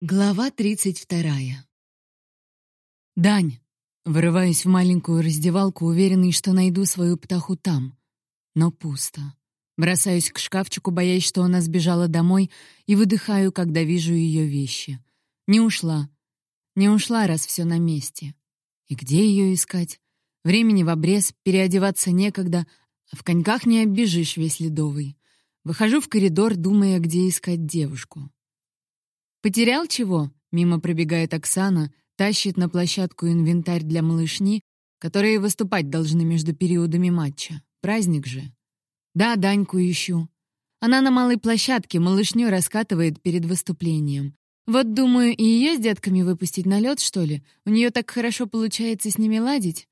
Глава тридцать вторая. «Дань!» Вырываюсь в маленькую раздевалку, уверенный, что найду свою птаху там. Но пусто. Бросаюсь к шкафчику, боясь, что она сбежала домой, и выдыхаю, когда вижу ее вещи. Не ушла. Не ушла, раз все на месте. И где ее искать? Времени в обрез, переодеваться некогда, а в коньках не оббежишь весь ледовый. Выхожу в коридор, думая, где искать девушку. «Потерял чего?» — мимо пробегает Оксана, тащит на площадку инвентарь для малышни, которые выступать должны между периодами матча. Праздник же. «Да, Даньку ищу. Она на малой площадке малышню раскатывает перед выступлением. Вот думаю, и ее с детками выпустить на лед, что ли? У нее так хорошо получается с ними ладить?»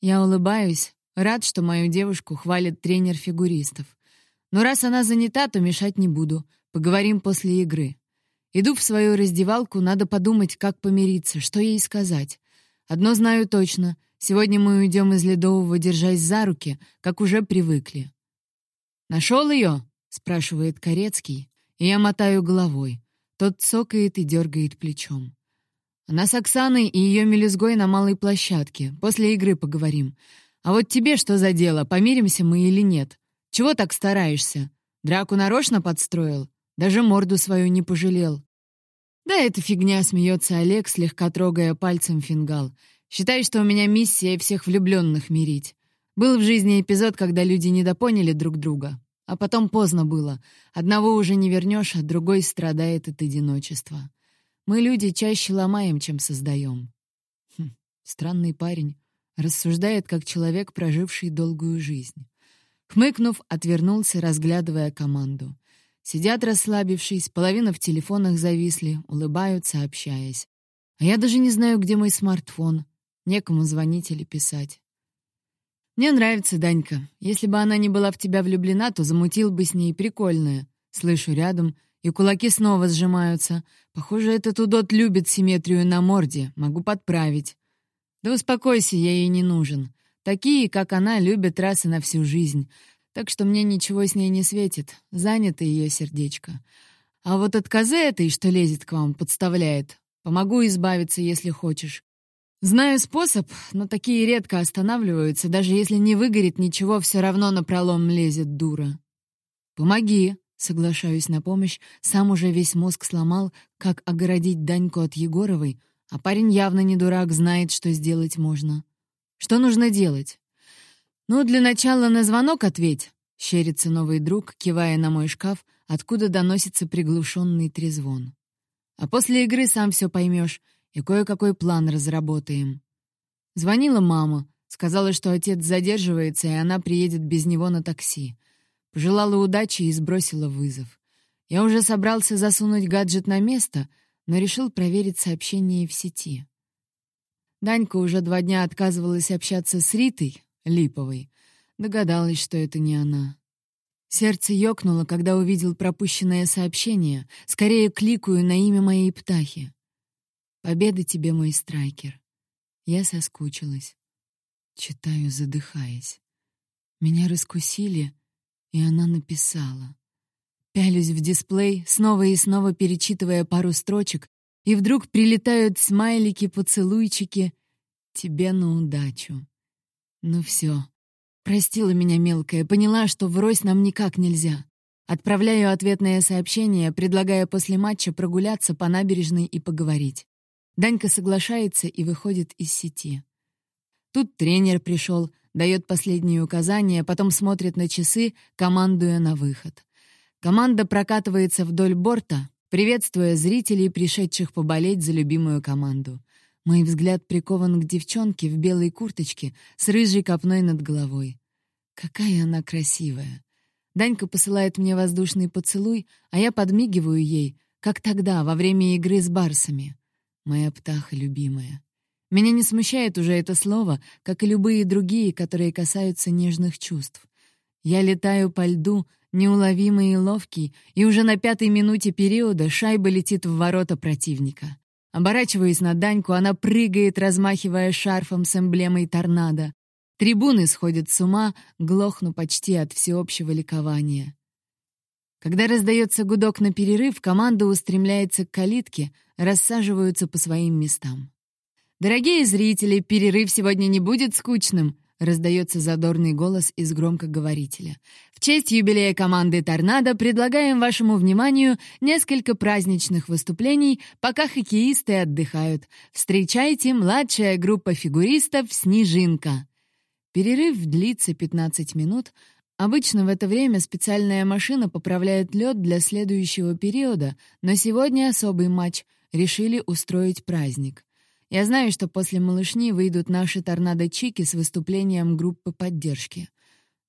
Я улыбаюсь, рад, что мою девушку хвалит тренер фигуристов. Но раз она занята, то мешать не буду. Поговорим после игры. Иду в свою раздевалку, надо подумать, как помириться, что ей сказать. Одно знаю точно. Сегодня мы уйдем из Ледового, держась за руки, как уже привыкли. «Нашел ее?» — спрашивает Корецкий, и я мотаю головой. Тот цокает и дергает плечом. Она с Оксаной и ее мелюзгой на малой площадке. После игры поговорим. А вот тебе что за дело, помиримся мы или нет? Чего так стараешься? Драку нарочно подстроил? Даже морду свою не пожалел. Да, это фигня, смеется Олег, слегка трогая пальцем фингал. Считай, что у меня миссия всех влюбленных мирить. Был в жизни эпизод, когда люди недопоняли друг друга. А потом поздно было. Одного уже не вернешь, а другой страдает от одиночества. Мы, люди, чаще ломаем, чем создаем. Хм, странный парень. Рассуждает, как человек, проживший долгую жизнь. Хмыкнув, отвернулся, разглядывая команду. Сидят расслабившись, половина в телефонах зависли, улыбаются, общаясь. А я даже не знаю, где мой смартфон. Некому звонить или писать. Мне нравится Данька. Если бы она не была в тебя влюблена, то замутил бы с ней прикольное. Слышу рядом, и кулаки снова сжимаются. Похоже, этот удот любит симметрию на морде. Могу подправить. Да успокойся, я ей не нужен. Такие, как она, любят раз и на всю жизнь так что мне ничего с ней не светит, занято ее сердечко. А вот от козы этой, что лезет к вам, подставляет, помогу избавиться, если хочешь. Знаю способ, но такие редко останавливаются, даже если не выгорит ничего, все равно на пролом лезет дура. Помоги, соглашаюсь на помощь, сам уже весь мозг сломал, как огородить Даньку от Егоровой, а парень явно не дурак, знает, что сделать можно. Что нужно делать? «Ну, для начала на звонок ответь», — щерится новый друг, кивая на мой шкаф, откуда доносится приглушенный трезвон. «А после игры сам все поймешь и кое-какой план разработаем». Звонила мама, сказала, что отец задерживается, и она приедет без него на такси. Пожелала удачи и сбросила вызов. Я уже собрался засунуть гаджет на место, но решил проверить сообщение в сети. Данька уже два дня отказывалась общаться с Ритой, Липовой. Догадалась, что это не она. Сердце ёкнуло, когда увидел пропущенное сообщение. Скорее кликаю на имя моей птахи. «Победа тебе, мой страйкер». Я соскучилась. Читаю, задыхаясь. Меня раскусили, и она написала. Пялюсь в дисплей, снова и снова перечитывая пару строчек, и вдруг прилетают смайлики-поцелуйчики «Тебе на удачу». Ну все. Простила меня мелкая, поняла, что врозь нам никак нельзя. Отправляю ответное сообщение, предлагая после матча прогуляться по набережной и поговорить. Данька соглашается и выходит из сети. Тут тренер пришел, дает последние указания, потом смотрит на часы, командуя на выход. Команда прокатывается вдоль борта, приветствуя зрителей, пришедших поболеть за любимую команду. Мой взгляд прикован к девчонке в белой курточке с рыжей копной над головой. Какая она красивая. Данька посылает мне воздушный поцелуй, а я подмигиваю ей, как тогда, во время игры с барсами. Моя птаха любимая. Меня не смущает уже это слово, как и любые другие, которые касаются нежных чувств. Я летаю по льду, неуловимый и ловкий, и уже на пятой минуте периода шайба летит в ворота противника. Оборачиваясь на Даньку, она прыгает, размахивая шарфом с эмблемой торнадо. Трибуны сходят с ума, глохну почти от всеобщего ликования. Когда раздается гудок на перерыв, команда устремляется к калитке, рассаживаются по своим местам. «Дорогие зрители, перерыв сегодня не будет скучным», — раздается задорный голос из громкоговорителя. «В честь юбилея команды «Торнадо» предлагаем вашему вниманию несколько праздничных выступлений, пока хоккеисты отдыхают. Встречайте младшая группа фигуристов «Снежинка». Перерыв длится 15 минут. Обычно в это время специальная машина поправляет лед для следующего периода, но сегодня особый матч. Решили устроить праздник. Я знаю, что после малышни выйдут наши торнадо-чики с выступлением группы поддержки.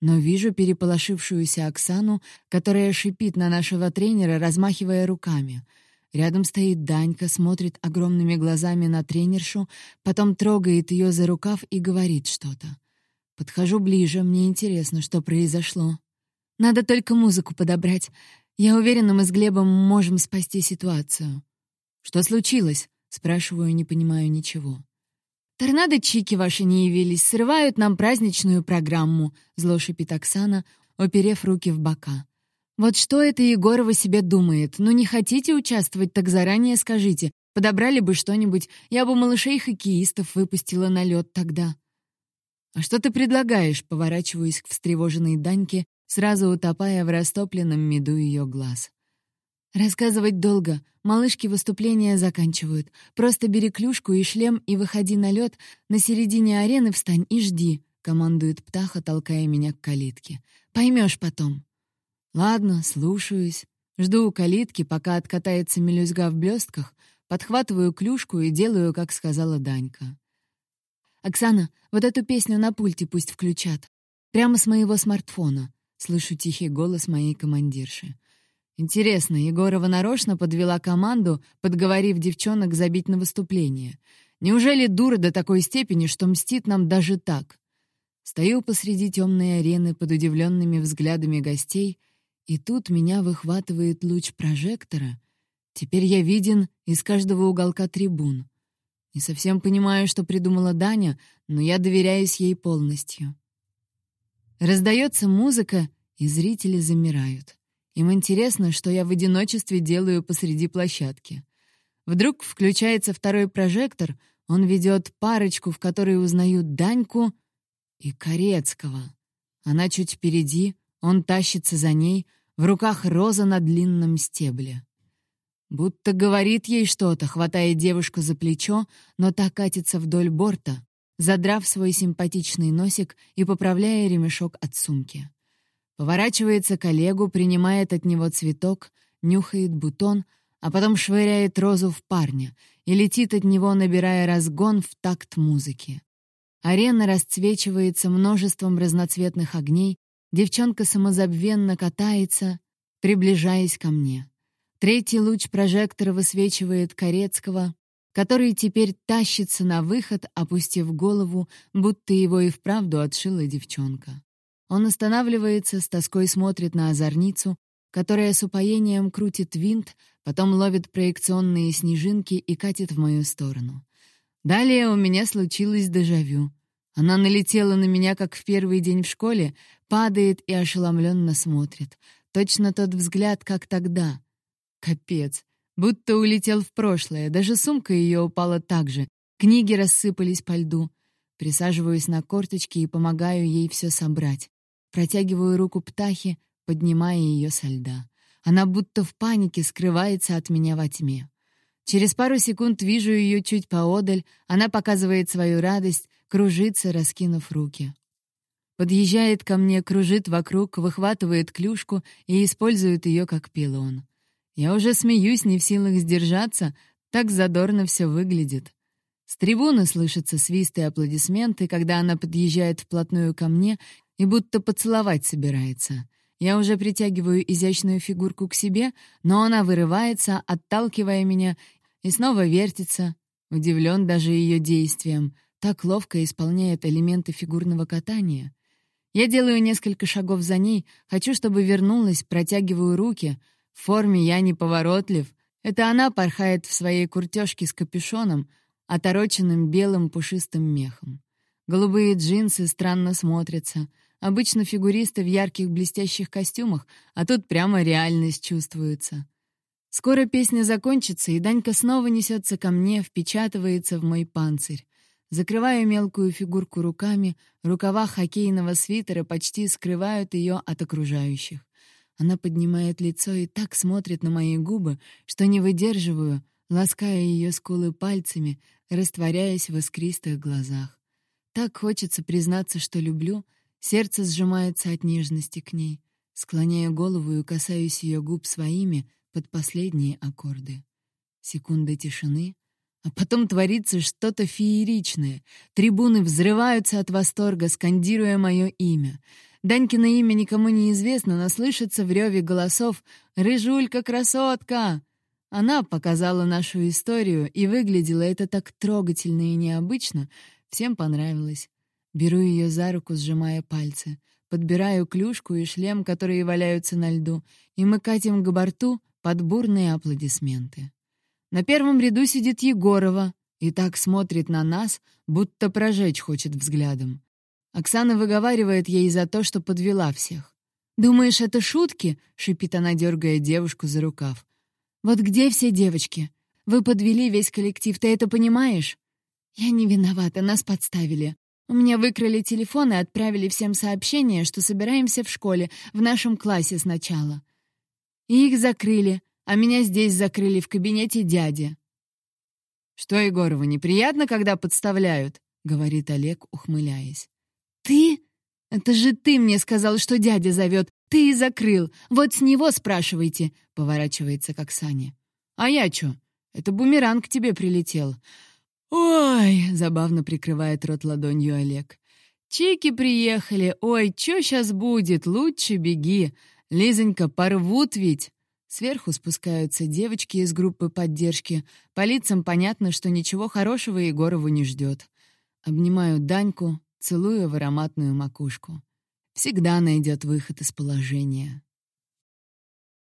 Но вижу переполошившуюся Оксану, которая шипит на нашего тренера, размахивая руками. Рядом стоит Данька, смотрит огромными глазами на тренершу, потом трогает ее за рукав и говорит что-то. Подхожу ближе, мне интересно, что произошло. Надо только музыку подобрать. Я уверена, мы с Глебом можем спасти ситуацию. Что случилось? Спрашиваю, не понимаю ничего. «Торнадо-чики ваши не явились, срывают нам праздничную программу», — зло шипит Оксана, оперев руки в бока. «Вот что это Егорова себе думает? Ну не хотите участвовать, так заранее скажите. Подобрали бы что-нибудь, я бы малышей-хоккеистов выпустила на лед тогда». «А что ты предлагаешь?» — поворачиваюсь к встревоженной Даньке, сразу утопая в растопленном меду ее глаз. «Рассказывать долго. Малышки выступления заканчивают. Просто бери клюшку и шлем и выходи на лед. На середине арены встань и жди», — командует птаха, толкая меня к калитке. Поймешь потом». «Ладно, слушаюсь. Жду у калитки, пока откатается мелюзга в блестках, подхватываю клюшку и делаю, как сказала Данька. «Оксана, вот эту песню на пульте пусть включат. Прямо с моего смартфона», — слышу тихий голос моей командирши. Интересно, Егорова нарочно подвела команду, подговорив девчонок забить на выступление. Неужели дура до такой степени, что мстит нам даже так? Стою посреди темной арены под удивленными взглядами гостей, и тут меня выхватывает луч прожектора. Теперь я виден из каждого уголка трибун. Не совсем понимаю, что придумала Даня, но я доверяюсь ей полностью. Раздается музыка, и зрители замирают. Им интересно, что я в одиночестве делаю посреди площадки. Вдруг включается второй прожектор, он ведет парочку, в которой узнают Даньку и Корецкого. Она чуть впереди, он тащится за ней, в руках роза на длинном стебле. Будто говорит ей что-то, хватая девушку за плечо, но та катится вдоль борта, задрав свой симпатичный носик и поправляя ремешок от сумки. Поворачивается к Олегу, принимает от него цветок, нюхает бутон, а потом швыряет розу в парня и летит от него, набирая разгон в такт музыки. Арена расцвечивается множеством разноцветных огней, девчонка самозабвенно катается, приближаясь ко мне. Третий луч прожектора высвечивает Корецкого, который теперь тащится на выход, опустив голову, будто его и вправду отшила девчонка. Он останавливается, с тоской смотрит на озорницу, которая с упоением крутит винт, потом ловит проекционные снежинки и катит в мою сторону. Далее у меня случилось дежавю. Она налетела на меня, как в первый день в школе, падает и ошеломленно смотрит. Точно тот взгляд, как тогда. Капец. Будто улетел в прошлое. Даже сумка ее упала так же. Книги рассыпались по льду. Присаживаюсь на корточки и помогаю ей все собрать. Протягиваю руку птахи, поднимая ее со льда. Она будто в панике скрывается от меня во тьме. Через пару секунд вижу ее чуть поодаль, она показывает свою радость, кружится, раскинув руки. Подъезжает ко мне, кружит вокруг, выхватывает клюшку и использует ее как пилон. Я уже смеюсь, не в силах сдержаться, так задорно все выглядит. С трибуны слышатся свисты и аплодисменты, когда она подъезжает вплотную ко мне и будто поцеловать собирается. Я уже притягиваю изящную фигурку к себе, но она вырывается, отталкивая меня, и снова вертится. Удивлен даже ее действием. Так ловко исполняет элементы фигурного катания. Я делаю несколько шагов за ней, хочу, чтобы вернулась, протягиваю руки. В форме я неповоротлив. Это она порхает в своей куртёжке с капюшоном, отороченным белым пушистым мехом. Голубые джинсы странно смотрятся — Обычно фигуристы в ярких блестящих костюмах, а тут прямо реальность чувствуется. Скоро песня закончится, и Данька снова несется ко мне, впечатывается в мой панцирь. Закрываю мелкую фигурку руками, рукава хоккейного свитера почти скрывают ее от окружающих. Она поднимает лицо и так смотрит на мои губы, что не выдерживаю, лаская ее скулы пальцами, растворяясь в искристых глазах. Так хочется признаться, что люблю, сердце сжимается от нежности к ней. Склоняю голову и касаюсь ее губ своими под последние аккорды. Секунда тишины, а потом творится что-то фееричное. Трибуны взрываются от восторга, скандируя мое имя — Данькино имя никому не известно, но слышится в реве голосов «Рыжулька-красотка!». Она показала нашу историю, и выглядело это так трогательно и необычно. Всем понравилось. Беру ее за руку, сжимая пальцы. Подбираю клюшку и шлем, которые валяются на льду, и мы катим к борту под бурные аплодисменты. На первом ряду сидит Егорова и так смотрит на нас, будто прожечь хочет взглядом. Оксана выговаривает ей за то, что подвела всех. «Думаешь, это шутки?» — шипит она, дергая девушку за рукав. «Вот где все девочки? Вы подвели весь коллектив, ты это понимаешь?» «Я не виновата, нас подставили. У меня выкрали телефон и отправили всем сообщение, что собираемся в школе, в нашем классе сначала. И их закрыли, а меня здесь закрыли в кабинете дяди». «Что, Егорова, неприятно, когда подставляют?» — говорит Олег, ухмыляясь. «Ты? Это же ты мне сказал, что дядя зовет. Ты и закрыл. Вот с него спрашивайте», — поворачивается к Оксане. «А я чё? Это бумеранг к тебе прилетел». «Ой!» — забавно прикрывает рот ладонью Олег. «Чики приехали. Ой, чё сейчас будет? Лучше беги. Лизонька, порвут ведь!» Сверху спускаются девочки из группы поддержки. По лицам понятно, что ничего хорошего Егорову не ждет. Обнимаю Даньку, целуя в ароматную макушку. Всегда найдет выход из положения.